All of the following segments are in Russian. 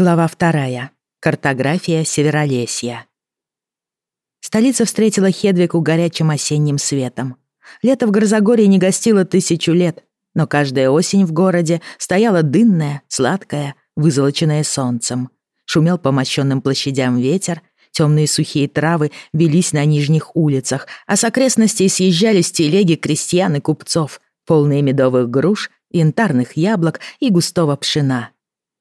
Глава вторая. Картография Северолесья. Столица встретила Хедвику горячим осенним светом. Лето в Грозогорье не гостило тысячу лет, но каждая осень в городе стояла дынная, сладкая, вызолоченная солнцем. Шумел по мощенным площадям ветер, темные сухие травы велись на нижних улицах, а с окрестностей съезжались телеги крестьян и купцов, полные медовых груш, янтарных яблок и густого пшена.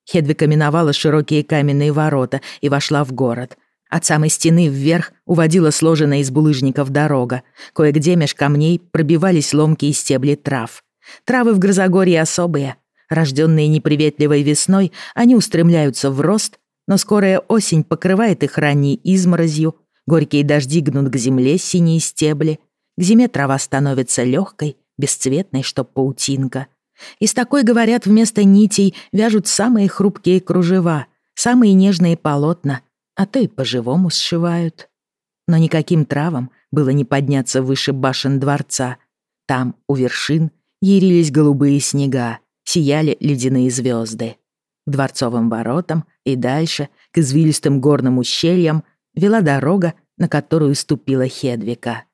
Хедвика миновала широкие каменные ворота и вошла в город. От самой стены вверх уводила сложенная из булыжников дорога. Кое-где меж камней пробивались ломкие стебли трав. Травы в Грозогорье особые. Рожденные неприветливой весной, они устремляются в рост, но скорая осень покрывает их ранней изморозью, горькие дожди гнут к земле синие стебли, к зиме трава становится легкой, бесцветной, что паутинка — из такой, говорят, вместо нитей вяжут самые хрупкие кружева, самые нежные полотна, а то и по-живому сшивают. Но никаким травам было не подняться выше башен дворца. Там, у вершин, ярились голубые снега, сияли ледяные звезды. К дворцовым воротам и дальше, к извилистым горным ущельям, вела дорога, на которую ступила Хедвика.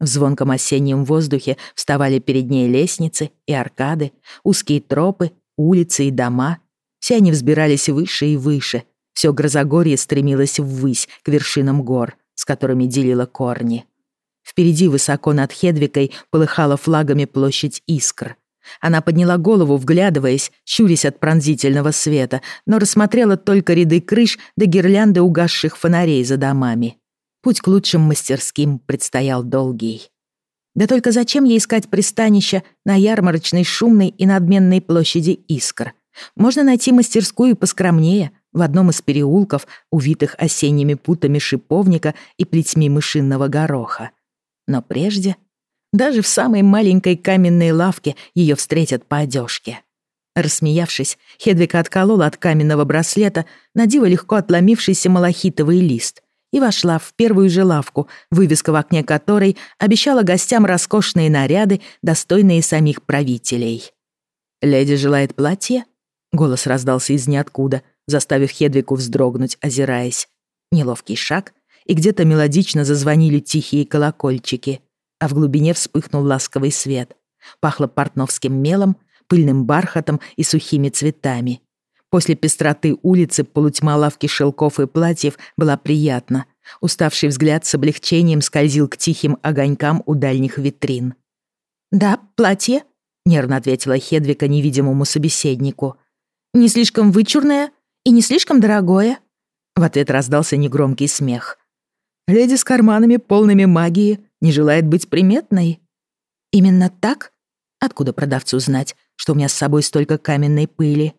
В звонком осеннем воздухе вставали перед ней лестницы и аркады, узкие тропы, улицы и дома. Все они взбирались выше и выше. Все Грозогорье стремилось ввысь, к вершинам гор, с которыми делило корни. Впереди, высоко над Хедвикой, полыхала флагами площадь Искр. Она подняла голову, вглядываясь, щурясь от пронзительного света, но рассмотрела только ряды крыш да гирлянды угасших фонарей за домами. Путь к лучшим мастерским предстоял долгий. Да только зачем ей искать пристанище на ярмарочной, шумной и надменной площади Искр? Можно найти мастерскую поскромнее, в одном из переулков, увитых осенними путами шиповника и плетьми мышинного гороха. Но прежде, даже в самой маленькой каменной лавке ее встретят по одежке. Рассмеявшись, Хедвика отколола от каменного браслета на диво легко отломившийся малахитовый лист — и вошла в первую же лавку, вывеска в окне которой обещала гостям роскошные наряды, достойные самих правителей. «Леди желает платье?» Голос раздался из ниоткуда, заставив Хедвику вздрогнуть, озираясь. Неловкий шаг, и где-то мелодично зазвонили тихие колокольчики, а в глубине вспыхнул ласковый свет. Пахло портновским мелом, пыльным бархатом и сухими цветами. После пестроты улицы полутьма лавки шелков и платьев была приятна. Уставший взгляд с облегчением скользил к тихим огонькам у дальних витрин. «Да, платье», — нервно ответила Хедвика невидимому собеседнику. «Не слишком вычурное и не слишком дорогое». В ответ раздался негромкий смех. «Леди с карманами, полными магии, не желает быть приметной?» «Именно так? Откуда продавцу знать, что у меня с собой столько каменной пыли?»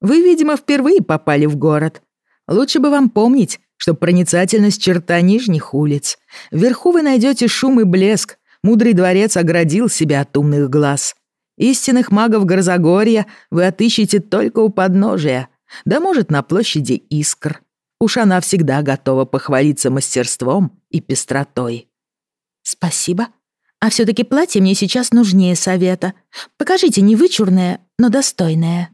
Вы, видимо, впервые попали в город. Лучше бы вам помнить, что проницательность черта нижних улиц. Вверху вы найдете шум и блеск. Мудрый дворец оградил себя от умных глаз. Истинных магов Грозогорья вы отыщете только у подножия, да может на площади Искр. Уж она всегда готова похвалиться мастерством и пестротой. Спасибо. А все-таки платье мне сейчас нужнее совета. Покажите не вычурное, но достойное.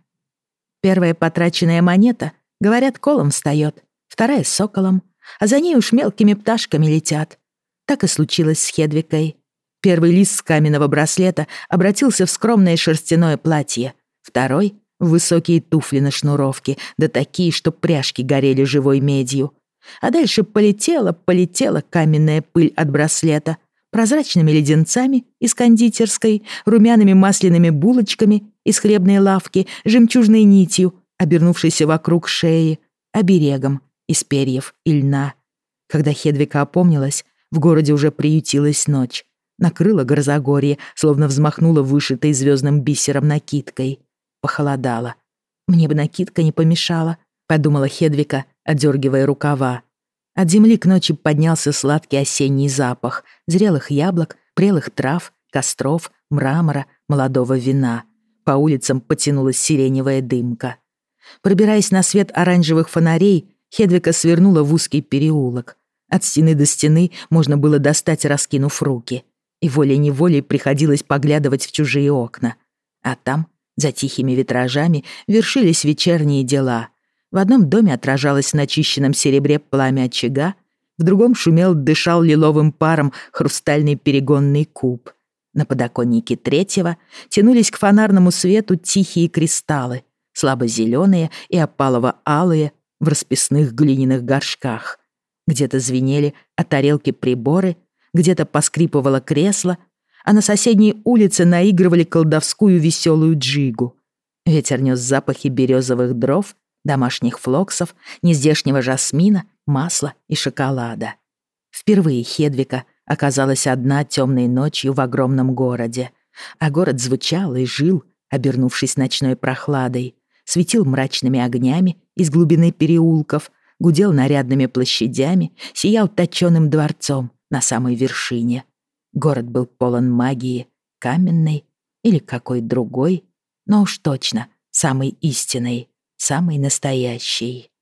Первая потраченная монета, говорят, колом встает, вторая — соколом, а за ней уж мелкими пташками летят. Так и случилось с Хедвикой. Первый лист с каменного браслета обратился в скромное шерстяное платье, второй — в высокие туфли на шнуровке, да такие, что пряжки горели живой медью. А дальше полетела, полетела каменная пыль от браслета — прозрачными леденцами из кондитерской, румяными масляными булочками из хлебной лавки, жемчужной нитью, обернувшейся вокруг шеи, оберегом из перьев и льна. Когда Хедвика опомнилась, в городе уже приютилась ночь. Накрыла грозогорье, словно взмахнула вышитой звездным бисером накидкой. Похолодало. «Мне бы накидка не помешала», — подумала Хедвика, отдергивая рукава. От земли к ночи поднялся сладкий осенний запах зрелых яблок, прелых трав, костров, мрамора, молодого вина. По улицам потянулась сиреневая дымка. Пробираясь на свет оранжевых фонарей, Хедвика свернула в узкий переулок. От стены до стены можно было достать, раскинув руки. И волей-неволей приходилось поглядывать в чужие окна. А там, за тихими витражами, вершились вечерние дела. В одном доме отражалось в начищенном серебре пламя очага, в другом шумел, дышал лиловым паром хрустальный перегонный куб. На подоконнике третьего тянулись к фонарному свету тихие кристаллы, слабо-зеленые и опалово-алые в расписных глиняных горшках. Где-то звенели от тарелки приборы, где-то поскрипывало кресло, а на соседней улице наигрывали колдовскую веселую джигу. Ветер нес запахи березовых дров, домашних флоксов, нездешнего жасмина, масла и шоколада. Впервые Хедвика оказалась одна темной ночью в огромном городе, а город звучал и жил, обернувшись ночной прохладой, светил мрачными огнями из глубины переулков, гудел нарядными площадями, сиял точёным дворцом на самой вершине. Город был полон магии, каменной или какой другой, но уж точно самой истинной, самой настоящей.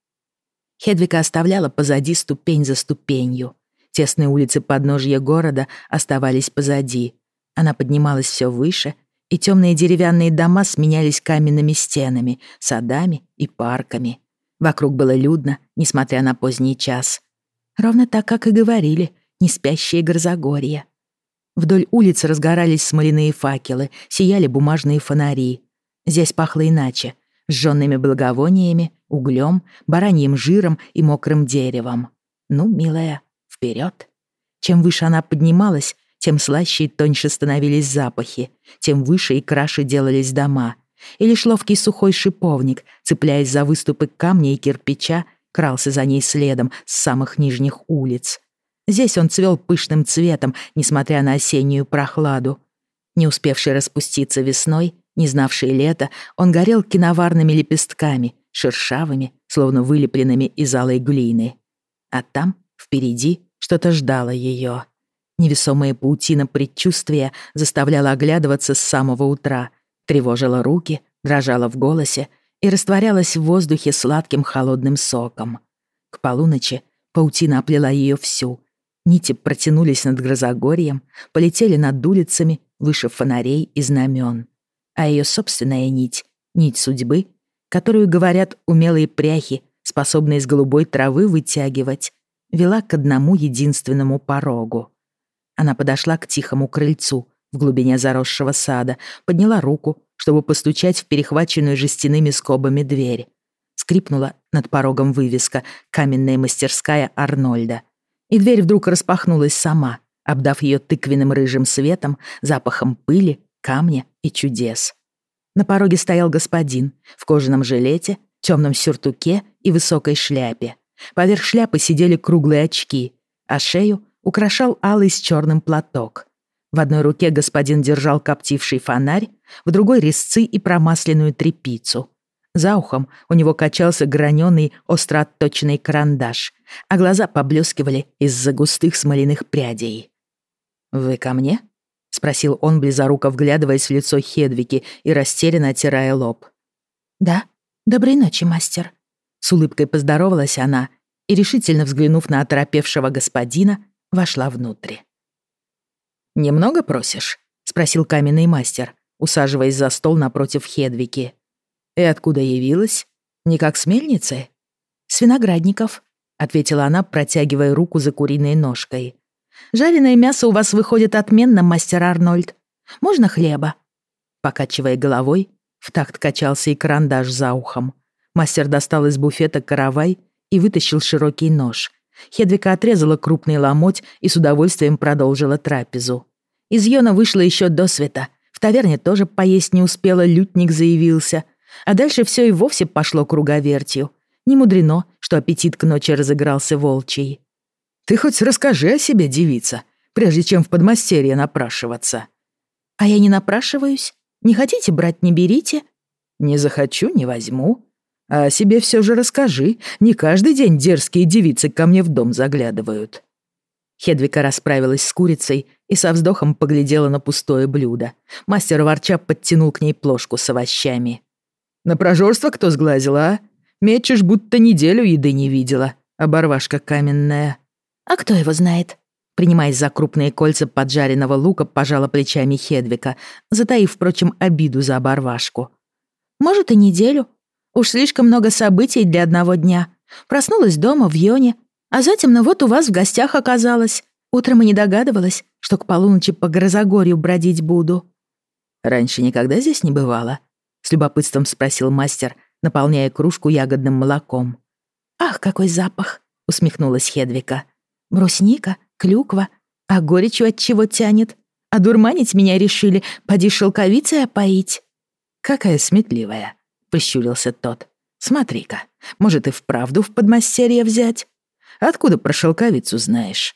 Хедвика оставляла позади ступень за ступенью. Тесные улицы подножья города оставались позади. Она поднималась все выше, и темные деревянные дома сменялись каменными стенами, садами и парками. Вокруг было людно, несмотря на поздний час. Ровно так, как и говорили, не спящие грозогорья. Вдоль улиц разгорались смоляные факелы, сияли бумажные фонари. Здесь пахло иначе, сжёнными благовониями, углем, бараньим жиром и мокрым деревом. Ну, милая, вперед. Чем выше она поднималась, тем слаще и тоньше становились запахи, тем выше и краше делались дома — и лишь ловкий сухой шиповник, цепляясь за выступы камня и кирпича, крался за ней следом с самых нижних улиц. Здесь он цвел пышным цветом, несмотря на осеннюю прохладу. Не успевший распуститься весной, не знавший лета, он горел киноварными лепестками, шершавыми, словно вылепленными из алой глины. А там, впереди, что-то ждало ее. Невесомая паутина предчувствия заставляла оглядываться с самого утра — тревожила руки, дрожала в голосе и растворялась в воздухе сладким холодным соком. К полуночи паутина оплела ее всю. Нити протянулись над грозогорьем, полетели над улицами, выше фонарей и знамен. А ее собственная нить, нить судьбы, которую, говорят, умелые пряхи, способные из голубой травы вытягивать, вела к одному единственному порогу. Она подошла к тихому крыльцу, в глубине заросшего сада, подняла руку, чтобы постучать в перехваченную жестяными скобами дверь. Скрипнула над порогом вывеска «Каменная мастерская Арнольда». И дверь вдруг распахнулась сама, обдав ее тыквенным рыжим светом, запахом пыли, камня и чудес. На пороге стоял господин в кожаном жилете, темном сюртуке и высокой шляпе. Поверх шляпы сидели круглые очки, а шею украшал алый с черным платок. В одной руке господин держал коптивший фонарь, в другой — резцы и промасленную трепицу. За ухом у него качался граненый, остро отточенный карандаш, а глаза поблескивали из-за густых смоляных прядей. «Вы ко мне?» — спросил он, близоруко вглядываясь в лицо Хедвики и растерянно оттирая лоб. «Да. Доброй ночи, мастер». С улыбкой поздоровалась она и, решительно взглянув на оторопевшего господина, вошла внутрь. «Немного просишь?» — спросил каменный мастер, усаживаясь за стол напротив Хедвики. «И откуда явилась? Не как с мельницы?» «С виноградников», — ответила она, протягивая руку за куриной ножкой. «Жареное мясо у вас выходит отменно, мастер Арнольд. Можно хлеба?» Покачивая головой, в такт качался и карандаш за ухом. Мастер достал из буфета каравай и вытащил широкий нож. Хедвика отрезала крупный ломоть и с удовольствием продолжила трапезу. Из Йона вышла еще до света. В таверне тоже поесть не успела, лютник заявился. А дальше все и вовсе пошло круговертью. Не мудрено, что аппетит к ночи разыгрался волчий. «Ты хоть расскажи о себе, девица, прежде чем в подмастерье напрашиваться». «А я не напрашиваюсь. Не хотите брать, не берите». «Не захочу, не возьму. А себе все же расскажи. Не каждый день дерзкие девицы ко мне в дом заглядывают». Хедвика расправилась с курицей и со вздохом поглядела на пустое блюдо. Мастер ворча подтянул к ней плошку с овощами. «На прожорство кто сглазил, а? Мечешь, будто неделю еды не видела, оборвашка каменная». «А кто его знает?» Принимаясь за крупные кольца поджаренного лука, пожала плечами Хедвика, затаив, впрочем, обиду за оборвашку. «Может, и неделю. Уж слишком много событий для одного дня. Проснулась дома в Йоне, а затем на вот у вас в гостях оказалась. Утром и не догадывалась, что к полуночи по Грозогорью бродить буду». «Раньше никогда здесь не бывало?» — с любопытством спросил мастер, наполняя кружку ягодным молоком. «Ах, какой запах!» — усмехнулась Хедвика. «Брусника, клюква, а горечью от чего тянет? А дурманить меня решили, поди шелковицей опоить». «Какая сметливая!» — прищурился тот. «Смотри-ка, может и вправду в подмастерье взять? Откуда про шелковицу знаешь?»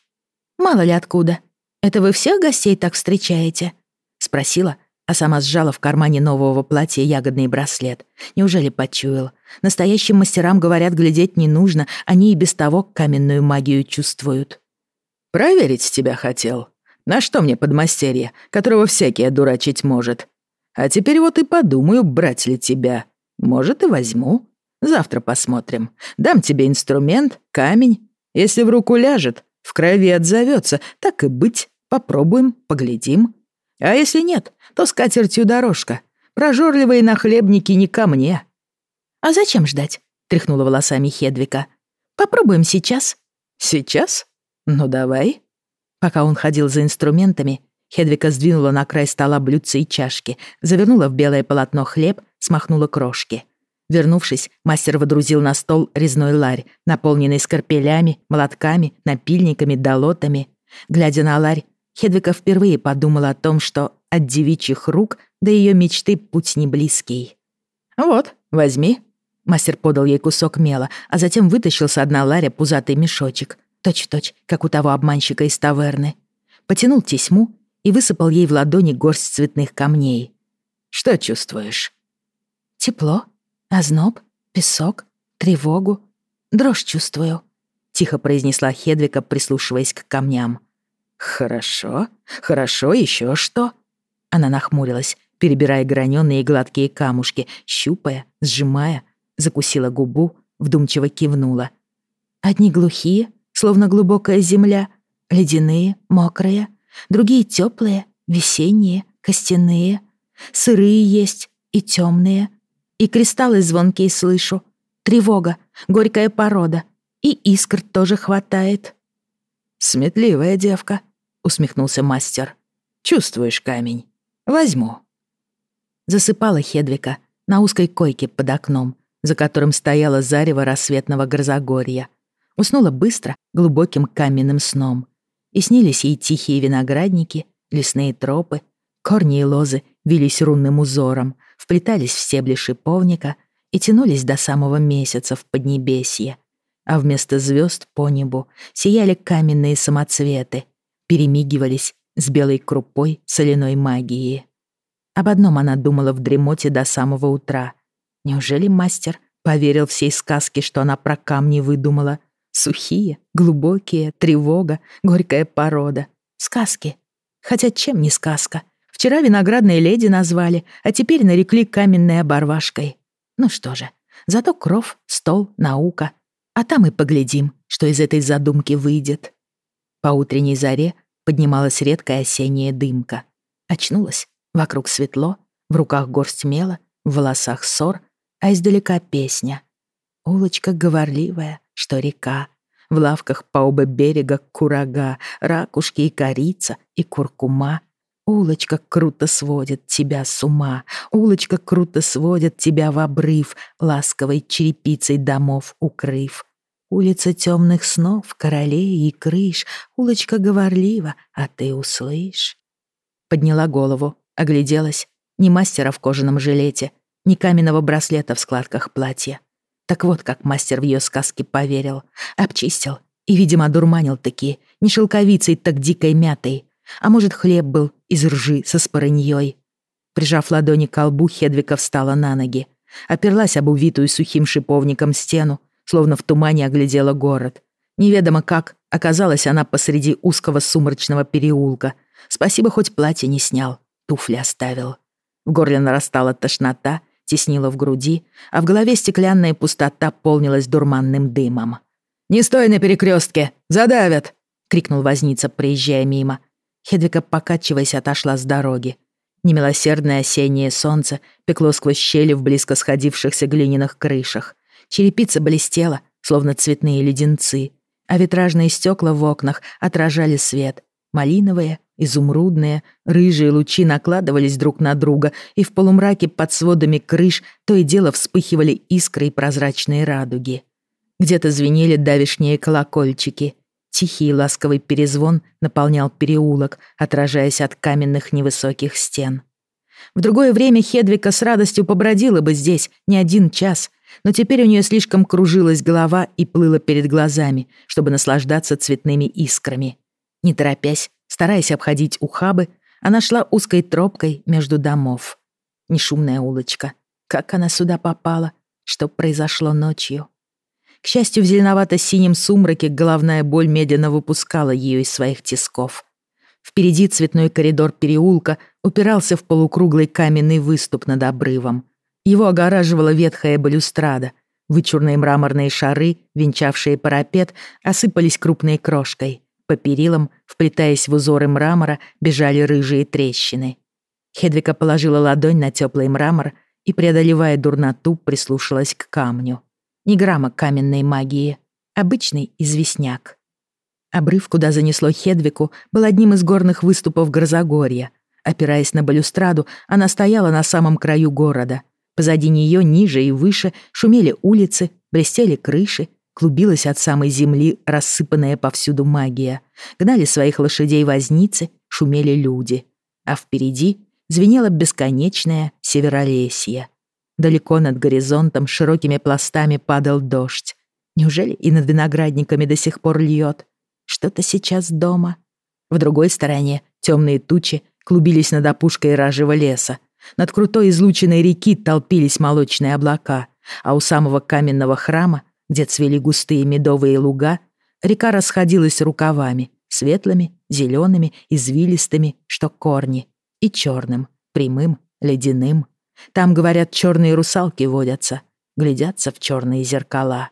«Мало ли откуда. Это вы всех гостей так встречаете?» — спросила, а сама сжала в кармане нового платья ягодный браслет. Неужели почуял? Настоящим мастерам, говорят, глядеть не нужно, они и без того каменную магию чувствуют. «Проверить тебя хотел. На что мне подмастерье, которого всякий одурачить может? А теперь вот и подумаю, брать ли тебя. Может, и возьму. Завтра посмотрим. Дам тебе инструмент, камень. Если в руку ляжет, в крови отзовется, так и быть. Попробуем, поглядим. А если нет, то с катертью дорожка. Прожорливые нахлебники не ко мне». «А зачем ждать?» — тряхнула волосами Хедвика. «Попробуем сейчас». «Сейчас? Ну давай». Пока он ходил за инструментами, Хедвика сдвинула на край стола блюдца и чашки, завернула в белое полотно хлеб, смахнула крошки. Вернувшись, мастер водрузил на стол резной ларь, наполненный скорпелями, молотками, напильниками, долотами. Глядя на ларь, Хедвика впервые подумала о том, что от девичьих рук до ее мечты путь не близкий. «Вот, возьми». Мастер подал ей кусок мела, а затем вытащил с дна ларя пузатый мешочек, точь-в-точь, как у того обманщика из таверны. Потянул тесьму и высыпал ей в ладони горсть цветных камней. «Что чувствуешь?» «Тепло, озноб, песок, тревогу, дрожь чувствую», — тихо произнесла Хедвика, прислушиваясь к камням. «Хорошо, хорошо, еще что?» Она нахмурилась, перебирая граненые и гладкие камушки, щупая, сжимая, закусила губу, вдумчиво кивнула. «Одни глухие, словно глубокая земля, ледяные, мокрые, другие теплые, весенние, костяные, сырые есть и темные, и кристаллы звонкие слышу, тревога, горькая порода, и искр тоже хватает». «Сметливая девка», усмехнулся мастер. «Чувствуешь камень? Возьму». Засыпала Хедвика на узкой койке под окном, за которым стояло зарево рассветного грозогорья. Уснула быстро, глубоким каменным сном. И снились ей тихие виноградники, лесные тропы, корни и лозы вились рунным узором, вплетались в стебли шиповника и тянулись до самого месяца в Поднебесье. А вместо звезд по небу сияли каменные самоцветы — перемигивались с белой крупой соляной магии. Об одном она думала в дремоте до самого утра. Неужели мастер поверил всей сказке, что она про камни выдумала? Сухие, глубокие, тревога, горькая порода. Сказки. Хотя чем не сказка? Вчера виноградной леди назвали, а теперь нарекли каменной оборвашкой. Ну что же, зато кров, стол, наука. А там и поглядим, что из этой задумки выйдет. По утренней заре поднималась редкая осенняя дымка. Очнулась, вокруг светло, в руках горсть мела, в волосах ссор, а издалека песня. Улочка говорливая, что река, в лавках по оба берега курага, ракушки и корица, и куркума. Улочка круто сводит тебя с ума, улочка круто сводит тебя в обрыв, ласковой черепицей домов укрыв. Улица темных снов, королей и крыш, улочка говорлива, а ты услышь. Подняла голову, огляделась. Ни мастера в кожаном жилете, ни каменного браслета в складках платья. Так вот, как мастер в ее сказке поверил. Обчистил и, видимо, дурманил таки, не шелковицей, так дикой мятой. А может, хлеб был из ржи со спорыньей. Прижав ладони к колбу, Хедвика встала на ноги. Оперлась об увитую сухим шиповником стену, словно в тумане оглядела город. Неведомо как, оказалась она посреди узкого сумрачного переулка. Спасибо, хоть платье не снял, туфли оставил. В горле нарастала тошнота, теснила в груди, а в голове стеклянная пустота полнилась дурманным дымом. «Не стой на перекрестке! Задавят!» — крикнул возница, проезжая мимо. Хедвика, покачиваясь, отошла с дороги. Немилосердное осеннее солнце пекло сквозь щели в близко сходившихся глиняных крышах. Черепица блестела, словно цветные леденцы, а витражные стекла в окнах отражали свет. Малиновые, изумрудные, рыжие лучи накладывались друг на друга, и в полумраке под сводами крыш то и дело вспыхивали искры и прозрачные радуги. Где-то звенели давишние колокольчики. Тихий ласковый перезвон наполнял переулок, отражаясь от каменных невысоких стен. В другое время Хедвика с радостью побродила бы здесь не один час, но теперь у нее слишком кружилась голова и плыла перед глазами, чтобы наслаждаться цветными искрами. Не торопясь, стараясь обходить ухабы, она шла узкой тропкой между домов. Нешумная улочка. Как она сюда попала? Что произошло ночью? К счастью, в зеленовато-синем сумраке головная боль медленно выпускала ее из своих тисков. Впереди цветной коридор переулка упирался в полукруглый каменный выступ над обрывом. Его огораживала ветхая балюстрада. Вычурные мраморные шары, венчавшие парапет, осыпались крупной крошкой. По перилам, вплетаясь в узоры мрамора, бежали рыжие трещины. Хедвика положила ладонь на теплый мрамор и, преодолевая дурноту, прислушалась к камню. Ни грамма каменной магии. Обычный известняк. Обрыв, куда занесло Хедвику, был одним из горных выступов Грозогорья. Опираясь на балюстраду, она стояла на самом краю города — Позади нее, ниже и выше, шумели улицы, блестели крыши, клубилась от самой земли рассыпанная повсюду магия. Гнали своих лошадей возницы, шумели люди. А впереди звенело бесконечное северолесье. Далеко над горизонтом широкими пластами падал дождь. Неужели и над виноградниками до сих пор льет? Что-то сейчас дома. В другой стороне темные тучи клубились над опушкой ражего леса, над крутой излученной реки толпились молочные облака, а у самого каменного храма, где цвели густые медовые луга, река расходилась рукавами, светлыми, зелеными, извилистыми, что корни, и черным, прямым, ледяным. Там, говорят, черные русалки водятся, глядятся в черные зеркала.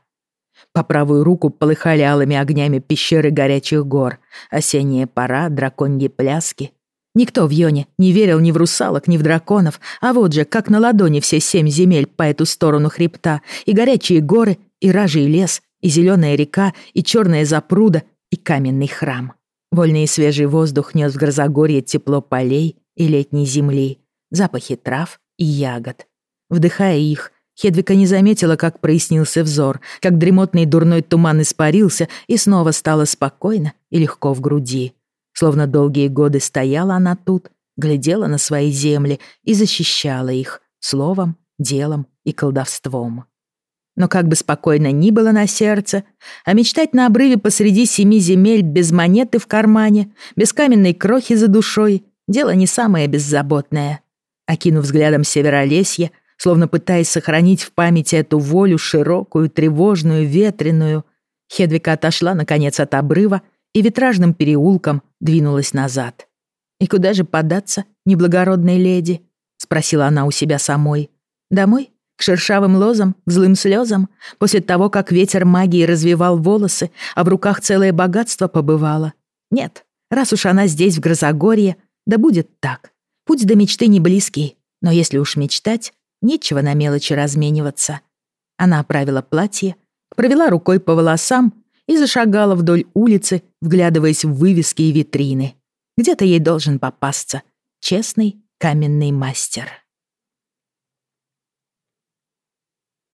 По правую руку полыхали алыми огнями пещеры горячих гор, осенняя пора, драконьи пляски, Никто в Йоне не верил ни в русалок, ни в драконов, а вот же, как на ладони все семь земель по эту сторону хребта, и горячие горы, и ражий лес, и зеленая река, и черная запруда, и каменный храм. Вольный и свежий воздух нес в Грозогорье тепло полей и летней земли, запахи трав и ягод. Вдыхая их, Хедвика не заметила, как прояснился взор, как дремотный дурной туман испарился, и снова стало спокойно и легко в груди. Словно долгие годы стояла она тут, глядела на свои земли и защищала их словом, делом и колдовством. Но как бы спокойно ни было на сердце, а мечтать на обрыве посреди семи земель без монеты в кармане, без каменной крохи за душой — дело не самое беззаботное. Окинув взглядом северолесье, словно пытаясь сохранить в памяти эту волю широкую, тревожную, ветреную, Хедвика отошла, наконец, от обрыва и витражным переулком двинулась назад. «И куда же податься, неблагородной леди?» — спросила она у себя самой. «Домой? К шершавым лозам, к злым слезам? После того, как ветер магии развивал волосы, а в руках целое богатство побывало? Нет, раз уж она здесь, в Грозогорье, да будет так. Путь до мечты не близкий, но если уж мечтать, нечего на мелочи размениваться». Она оправила платье, провела рукой по волосам и зашагала вдоль улицы, вглядываясь в вывески и витрины. Где-то ей должен попасться честный каменный мастер.